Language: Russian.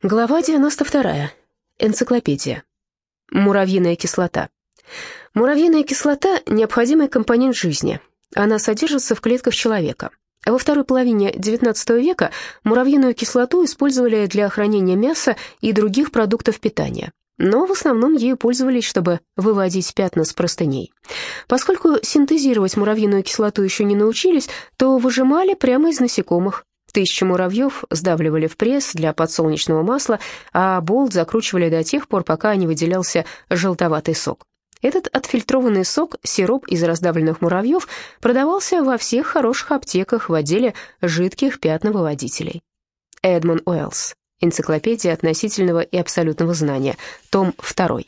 Глава 92. Энциклопедия. Муравьиная кислота. Муравьиная кислота – необходимый компонент жизни. Она содержится в клетках человека. Во второй половине XIX века муравьиную кислоту использовали для хранения мяса и других продуктов питания. Но в основном ею пользовались, чтобы выводить пятна с простыней. Поскольку синтезировать муравьиную кислоту еще не научились, то выжимали прямо из насекомых. Тысячи муравьев сдавливали в пресс для подсолнечного масла, а болт закручивали до тех пор, пока не выделялся желтоватый сок. Этот отфильтрованный сок, сироп из раздавленных муравьев, продавался во всех хороших аптеках в отделе жидких пятновыводителей. Эдмон Уэллс. Энциклопедия относительного и абсолютного знания. Том 2.